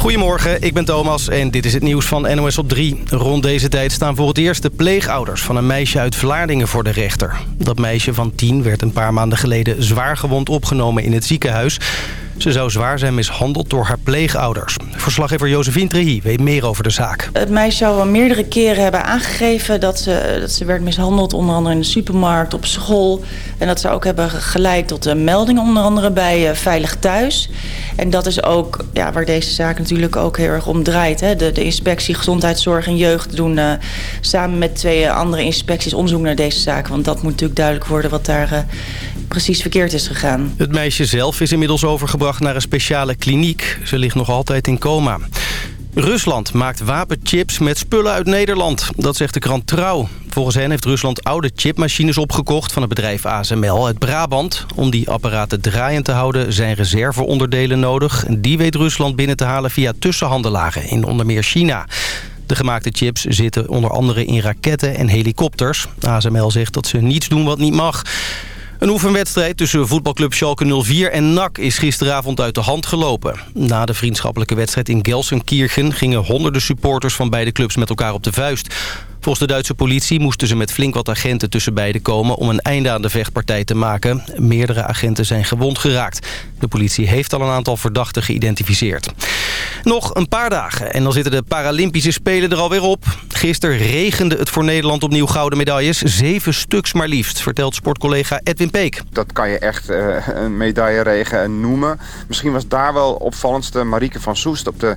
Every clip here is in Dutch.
Goedemorgen, ik ben Thomas en dit is het nieuws van NOS op 3. Rond deze tijd staan voor het eerst de pleegouders van een meisje uit Vlaardingen voor de rechter. Dat meisje van 10 werd een paar maanden geleden zwaar gewond opgenomen in het ziekenhuis. Ze zou zwaar zijn mishandeld door haar pleegouders. Verslaggever Josephine Trehi weet meer over de zaak. Het meisje zou al meerdere keren hebben aangegeven dat ze, dat ze werd mishandeld. Onder andere in de supermarkt, op school. En dat zou ook hebben geleid tot een melding onder andere bij Veilig Thuis. En dat is ook ja, waar deze zaak natuurlijk ook heel erg om draait. Hè. De, de inspectie Gezondheidszorg en Jeugd doen uh, samen met twee andere inspecties onderzoek naar deze zaak. Want dat moet natuurlijk duidelijk worden wat daar uh, precies verkeerd is gegaan. Het meisje zelf is inmiddels overgebracht naar een speciale kliniek. Ze ligt nog altijd in coma. Rusland maakt wapenchips met spullen uit Nederland. Dat zegt de krant Trouw. Volgens hen heeft Rusland oude chipmachines opgekocht van het bedrijf ASML uit Brabant. Om die apparaten draaiend te houden zijn reserveonderdelen nodig. Die weet Rusland binnen te halen via tussenhandelaren in onder meer China. De gemaakte chips zitten onder andere in raketten en helikopters. ASML zegt dat ze niets doen wat niet mag. Een oefenwedstrijd tussen voetbalclub Schalke 04 en NAC is gisteravond uit de hand gelopen. Na de vriendschappelijke wedstrijd in Gelsenkirchen gingen honderden supporters van beide clubs met elkaar op de vuist. Volgens de Duitse politie moesten ze met flink wat agenten tussen beiden komen... om een einde aan de vechtpartij te maken. Meerdere agenten zijn gewond geraakt. De politie heeft al een aantal verdachten geïdentificeerd. Nog een paar dagen en dan zitten de Paralympische Spelen er alweer op. Gisteren regende het voor Nederland opnieuw gouden medailles. Zeven stuks maar liefst, vertelt sportcollega Edwin Peek. Dat kan je echt uh, een medailleregen noemen. Misschien was daar wel opvallendste Marieke van Soest op de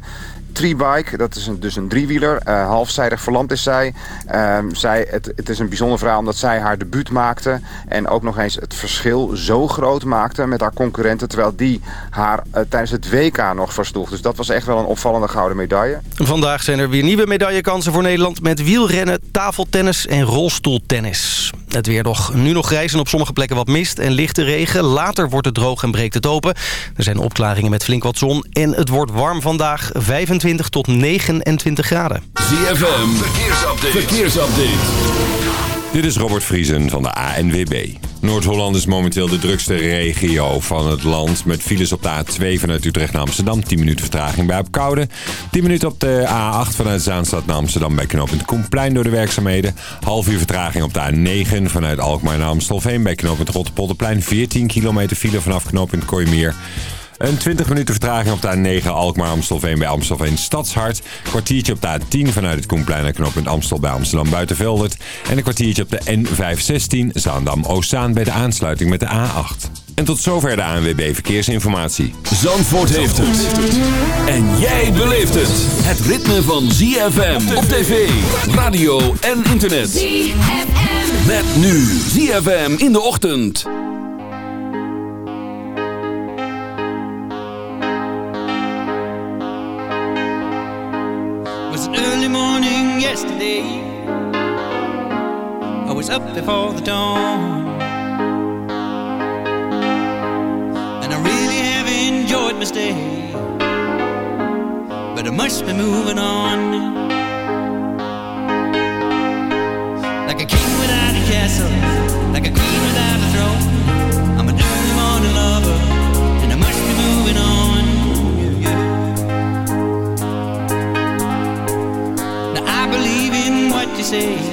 Treebike, dat is een, dus een driewieler. Uh, halfzijdig verlamd is zij. Uh, zij het, het is een bijzonder verhaal omdat zij haar debuut maakte. En ook nog eens het verschil zo groot maakte met haar concurrenten. Terwijl die haar uh, tijdens het WK nog versloeg. Dus dat was echt wel een opvallende gouden medaille. Vandaag zijn er weer nieuwe medaillekansen voor Nederland. Met wielrennen, tafeltennis en rolstoeltennis. Het weer nog, nu nog grijs en op sommige plekken wat mist en lichte regen. Later wordt het droog en breekt het open. Er zijn opklaringen met flink wat zon. En het wordt warm vandaag, 25 tot 29 graden. ZFM, verkeersupdate. verkeersupdate. Dit is Robert Vriesen van de ANWB. Noord-Holland is momenteel de drukste regio van het land... met files op de A2 vanuit Utrecht naar Amsterdam. 10 minuten vertraging bij Apkoude. 10 minuten op de A8 vanuit Zaanstad naar Amsterdam... bij knooppunt Koenplein door de werkzaamheden. Half uur vertraging op de A9 vanuit Alkmaar naar Amstelveen... bij knooppunt Rotterpolderplein. 14 kilometer file vanaf knooppunt Kooimeer. Een 20 minuten vertraging op de A9 Alkmaar-Amstelveen bij Amstelveen Stadshart. Kwartiertje op de A10 vanuit het Koenplein naar knooppunt Amstel bij Amsterdam Buitenveldert. En een kwartiertje op de N516 Zaandam-Oostzaan bij de aansluiting met de A8. En tot zover de ANWB Verkeersinformatie. Zandvoort heeft het. En jij beleeft het. Het ritme van ZFM op tv, radio en internet. ZFM. Met nu ZFM in de ochtend. Early morning yesterday. I was up before the dawn. And I really have enjoyed my stay. But I must be moving on. Like a king without a castle, like a queen without a throne. Say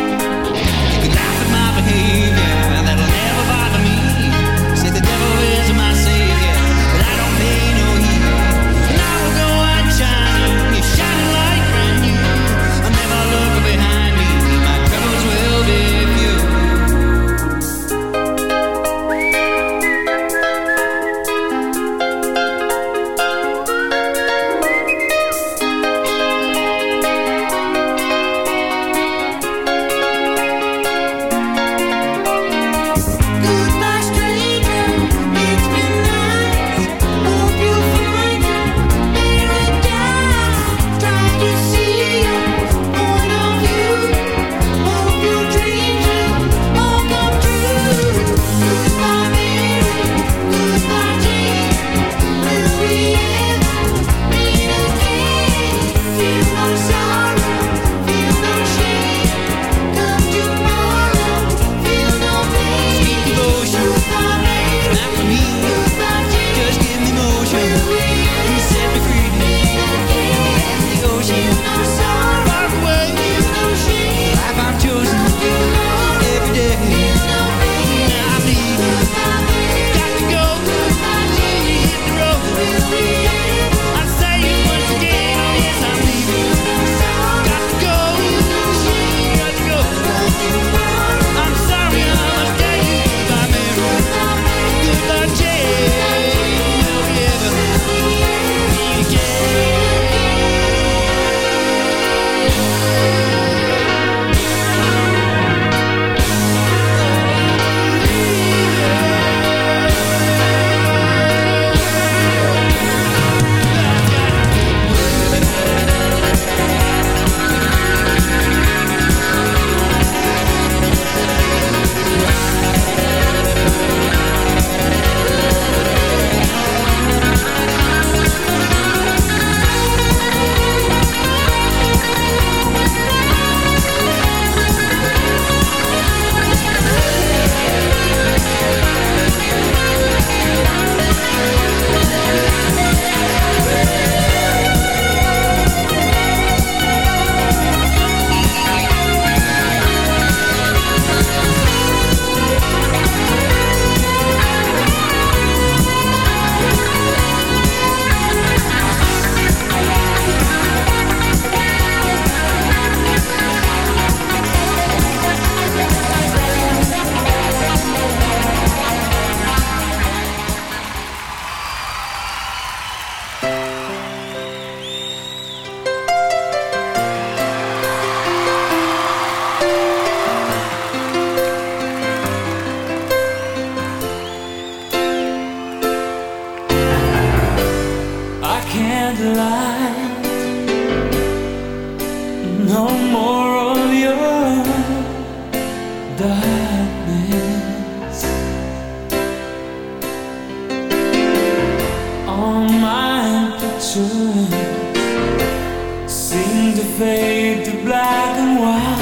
to black and white.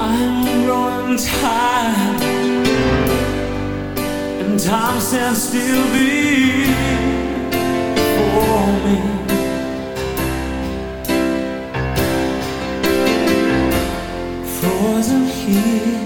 I'm growing tired, and time stands still before me. Frozen here.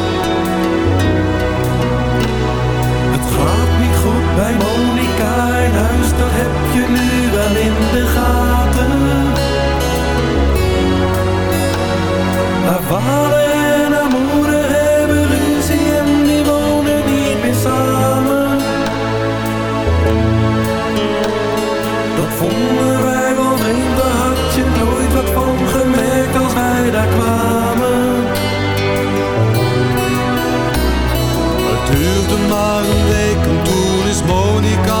In huis, dat heb je nu wel in de gaten. Haar vader en haar moeder hebben ruzie en die wonen niet meer samen. Dat vonden wij wel vreemd, daar had je nooit wat van gemerkt als wij daar kwamen. Het duurde maar een week en toen is Monica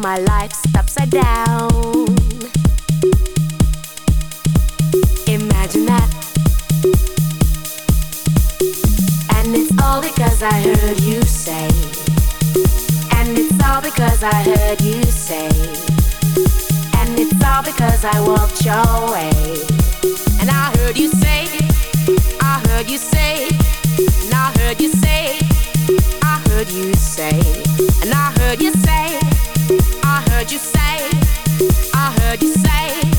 My life's upside down. Imagine that. And it's all because I heard you say. And it's all because I heard you say. And it's all because I walked your way. And I heard you say, I heard you say, and I heard you say, I heard you say, and I you say, I heard you say,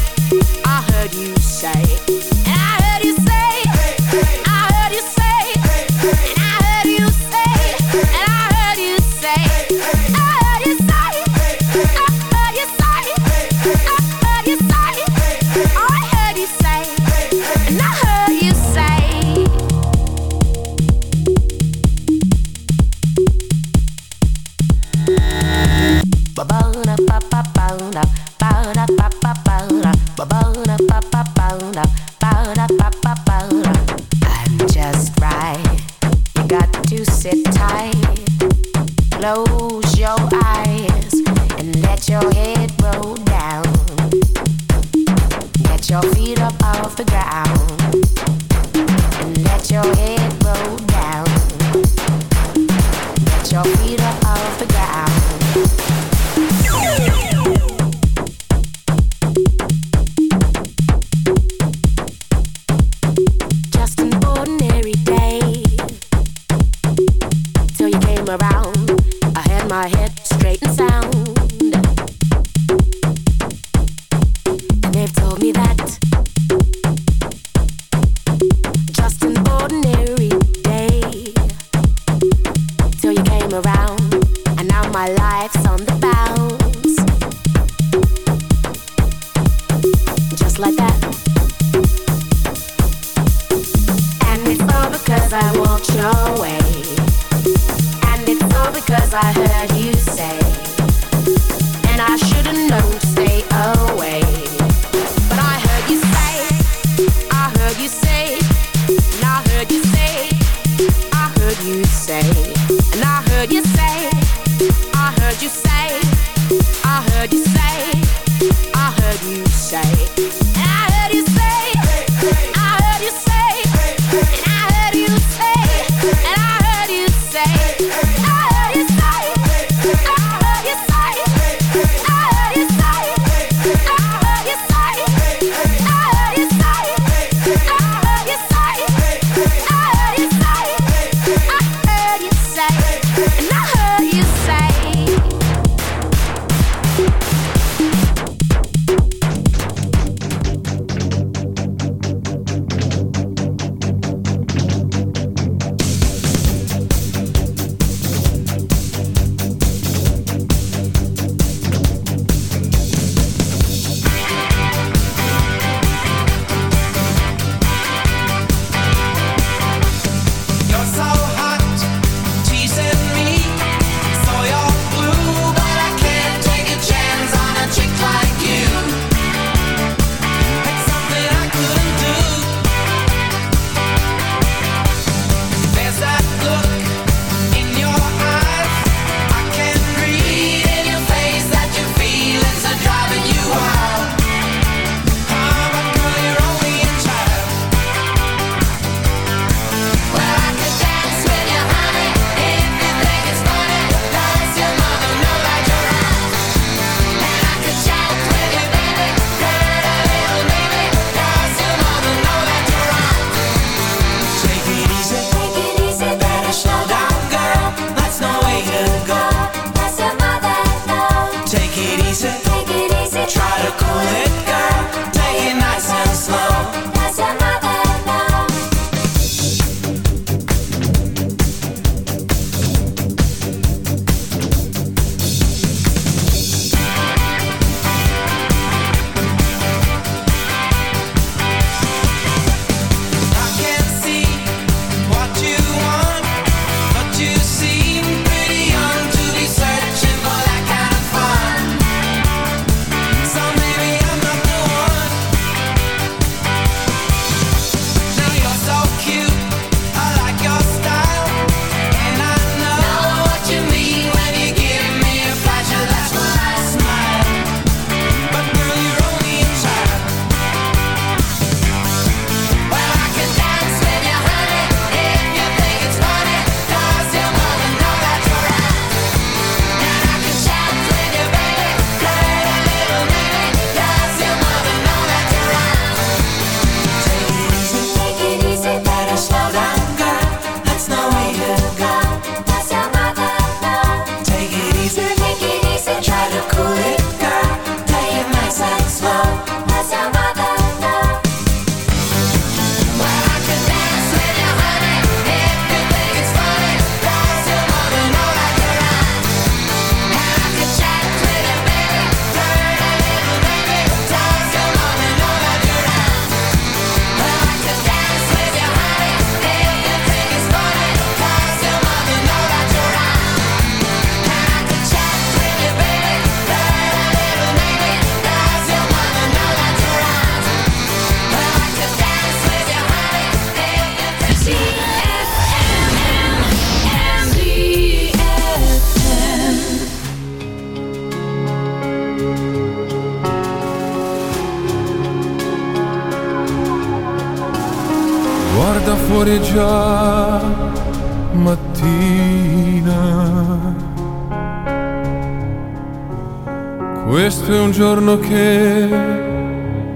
giorno che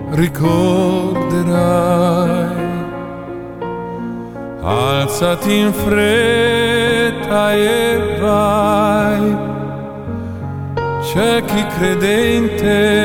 ricorderai. Alzati in fretta e vai, c'è chi crede in te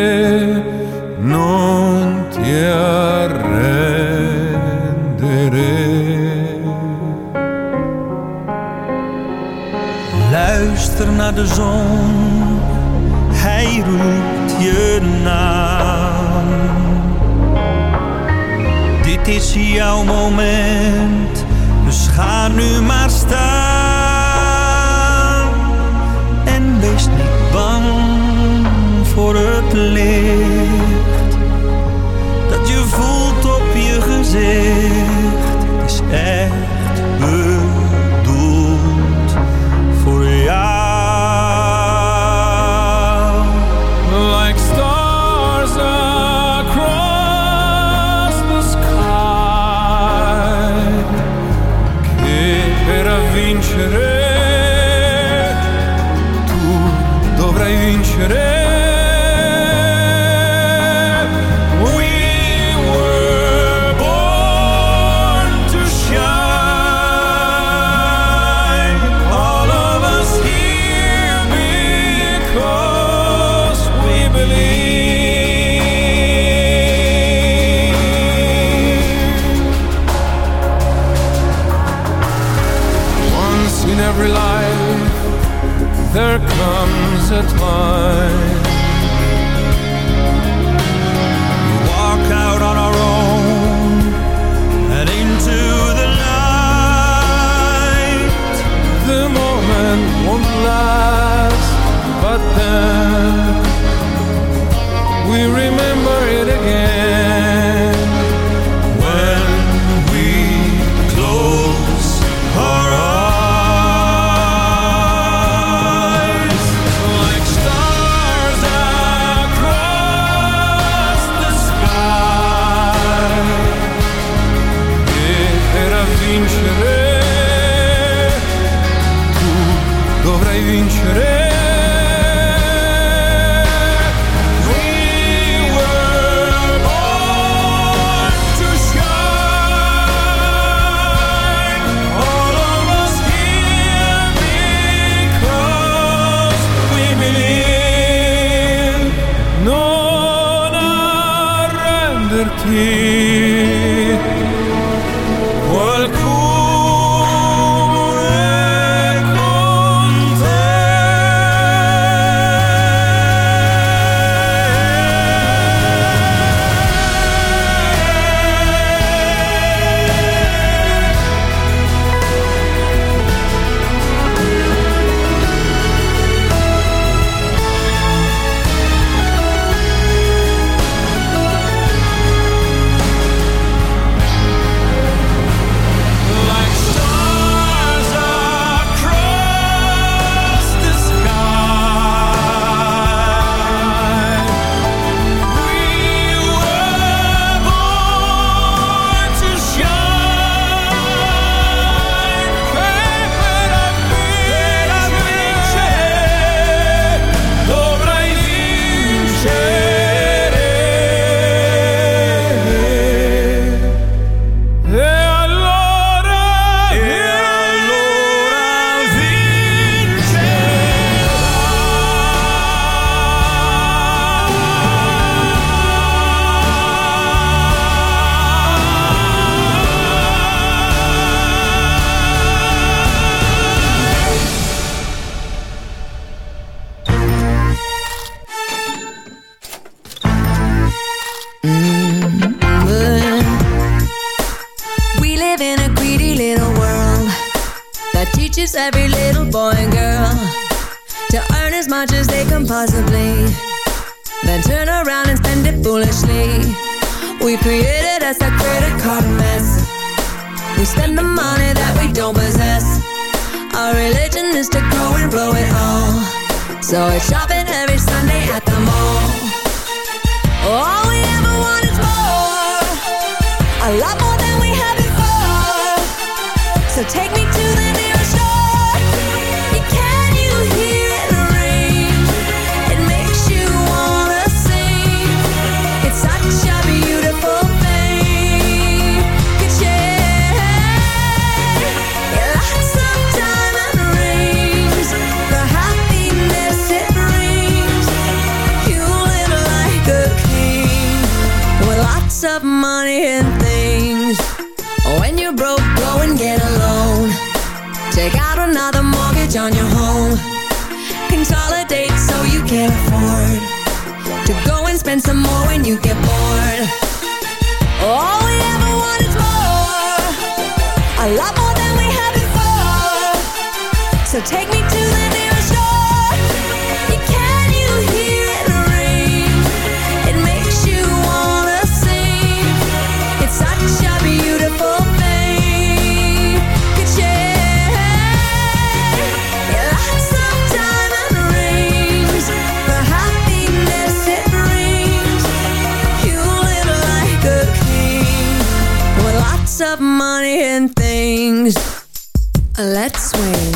Let's swing.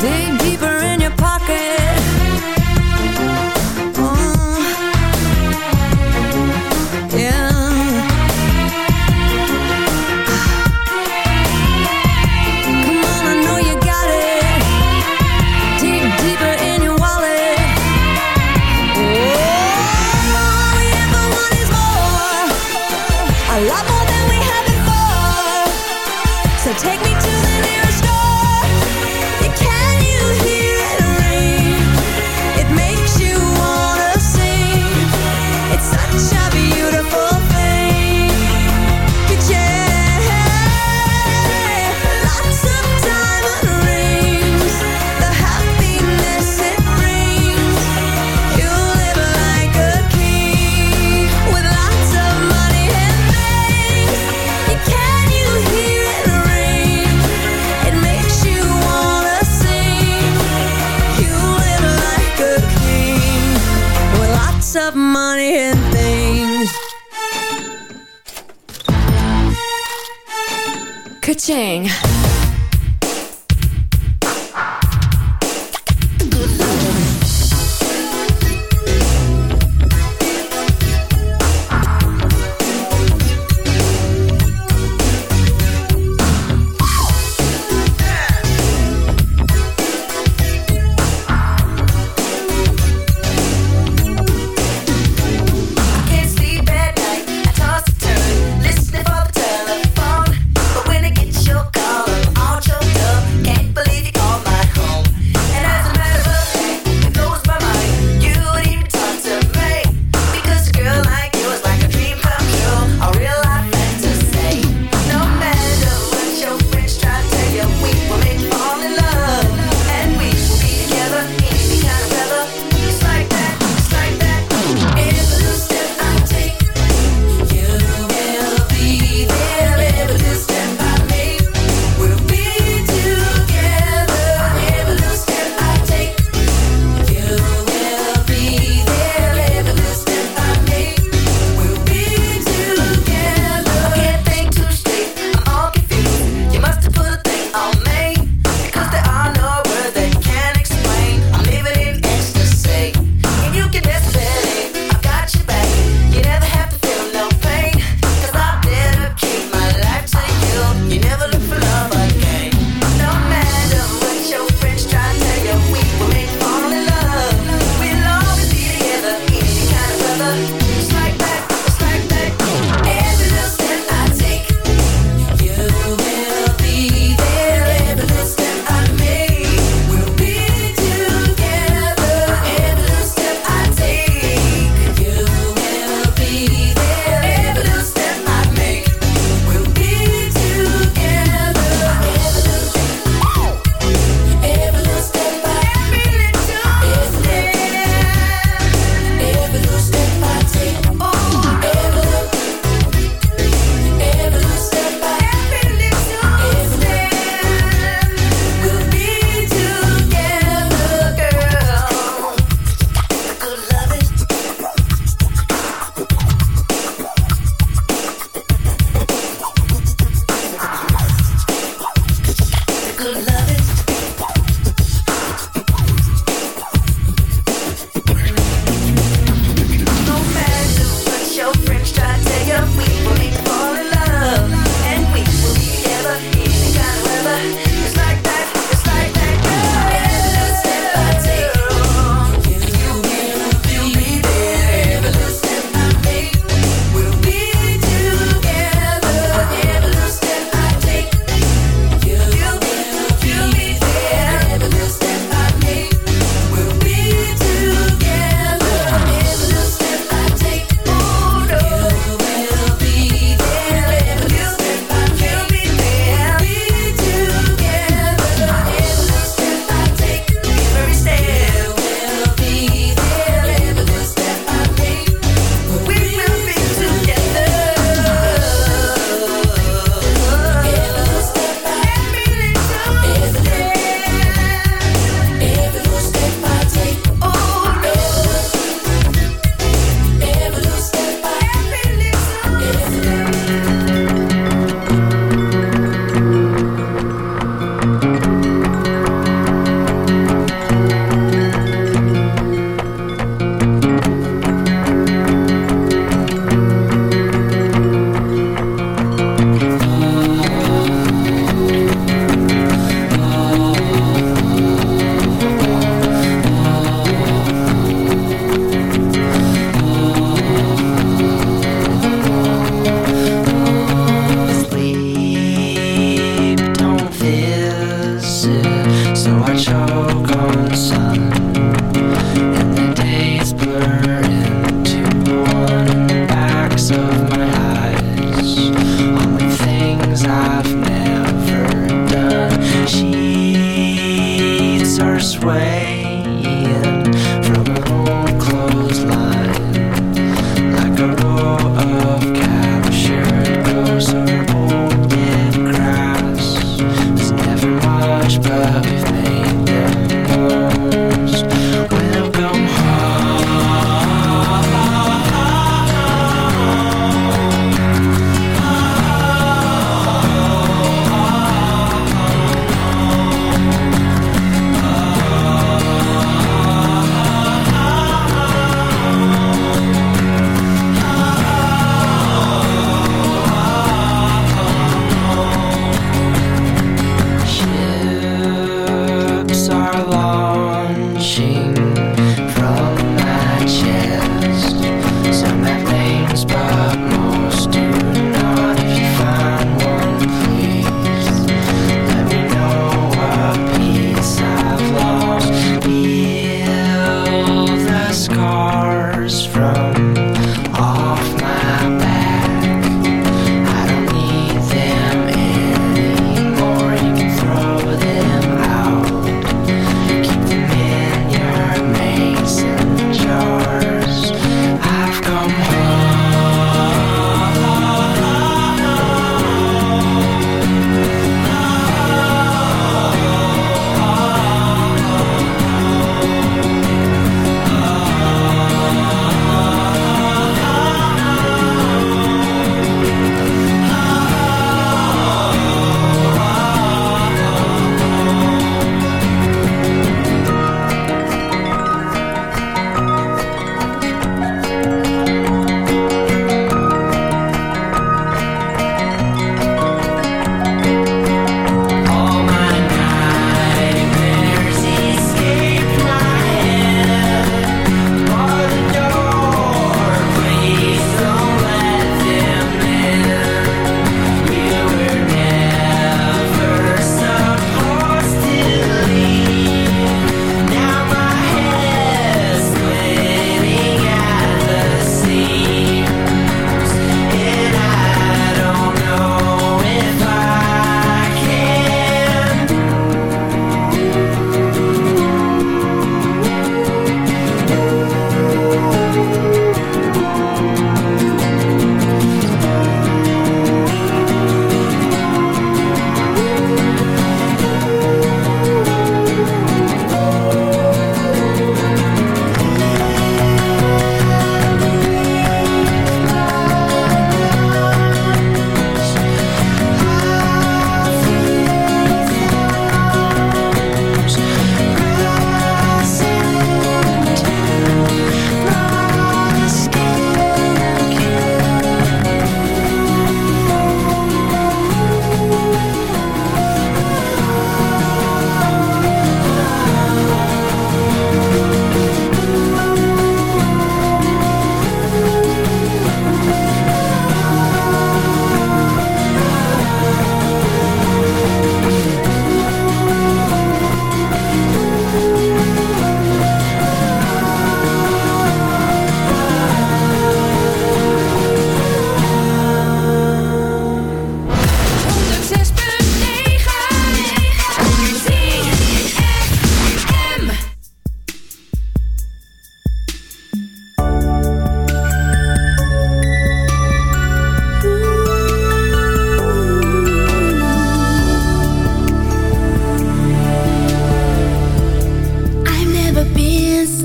Dig deeper in your pocket. Mm. Yeah. Come on, I know you got it. Dig deeper in your wallet. Oh, all we ever want is more. A lot more. Take me Chang.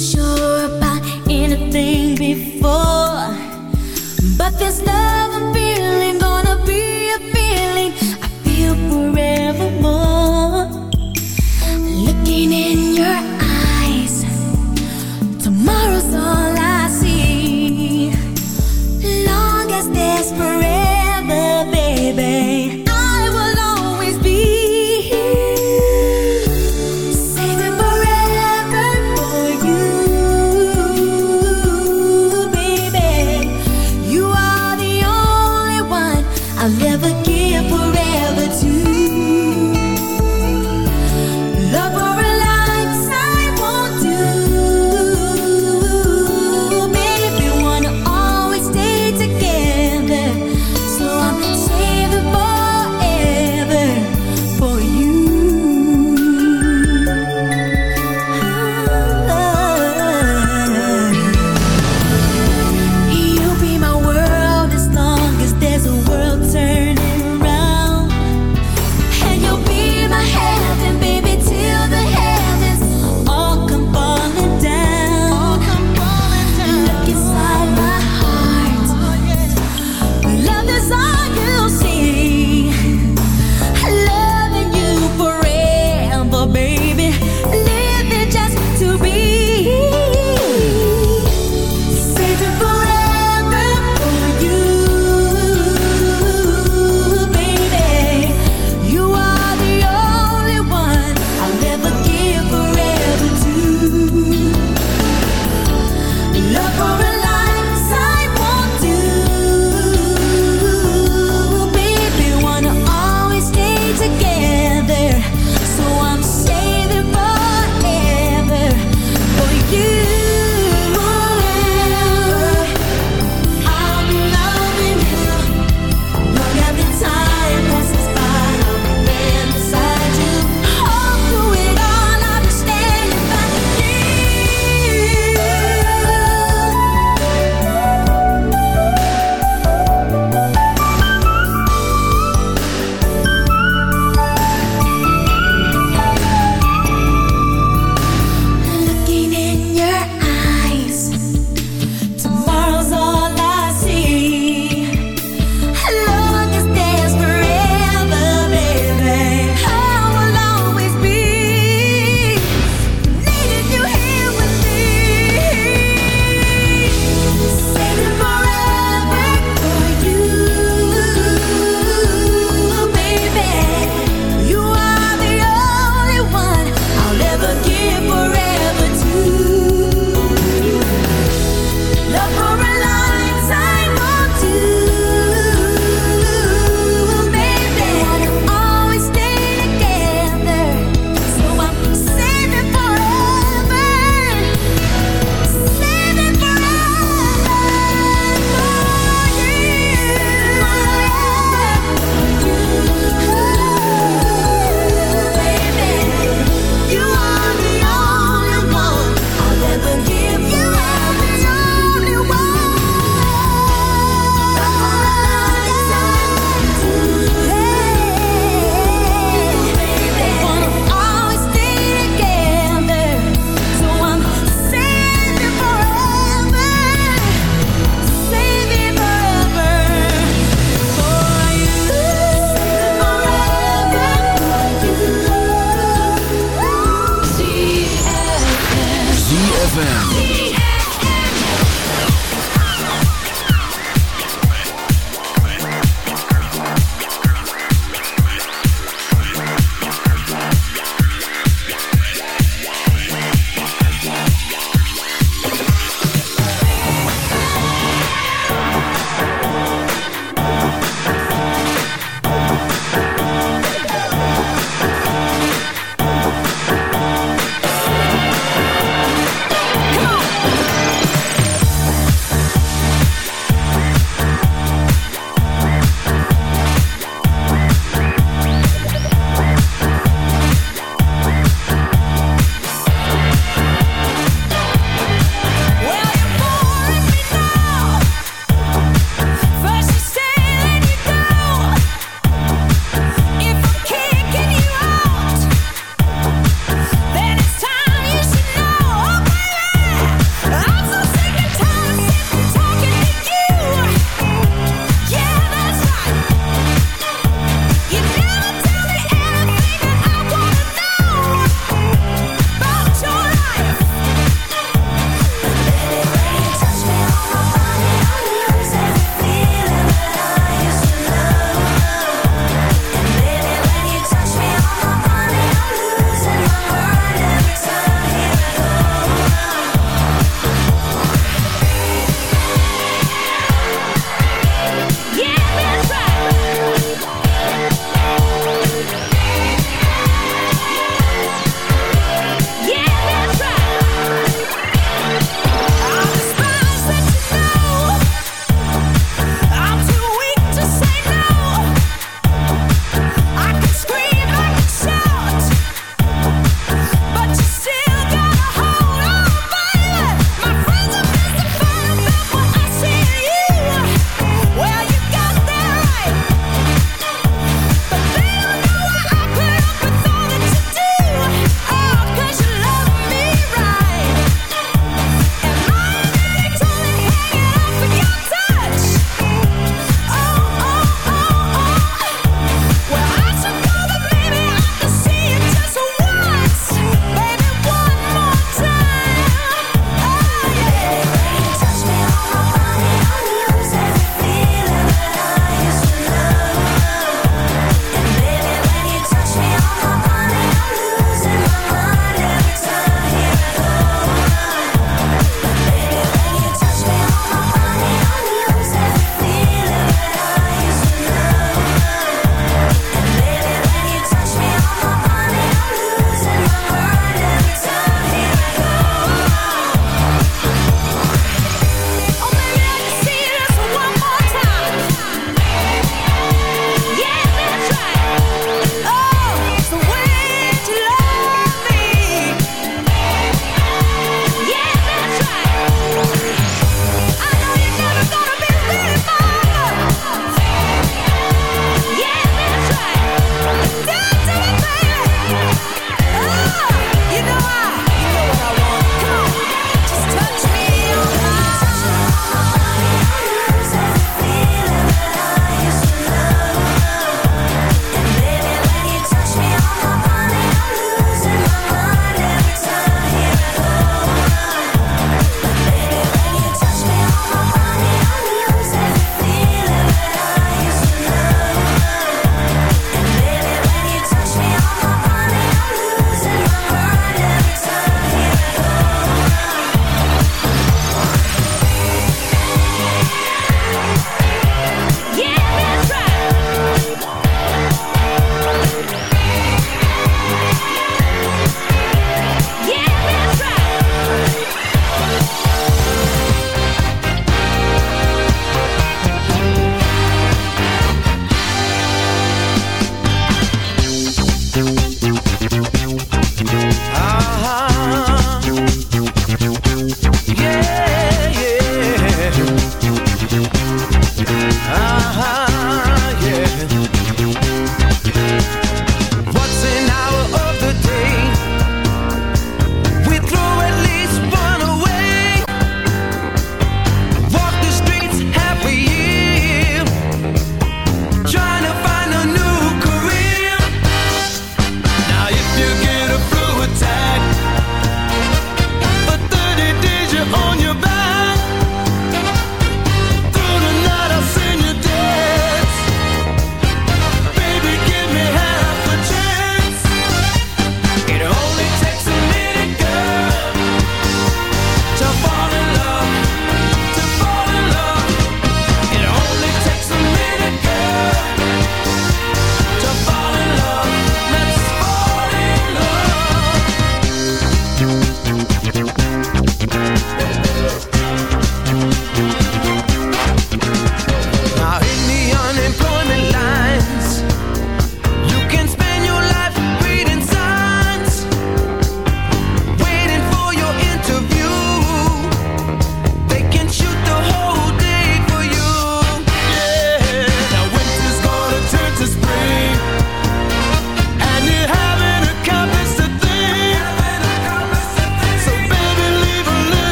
show.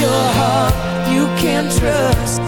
your heart you can't trust.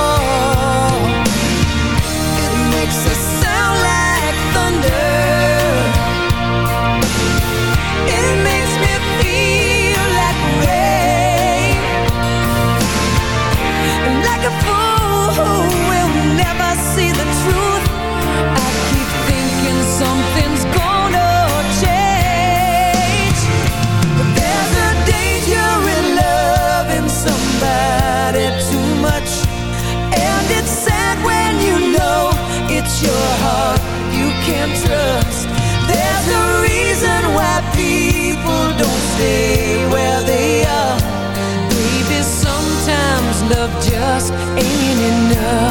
Where they are. Baby, sometimes love just ain't enough.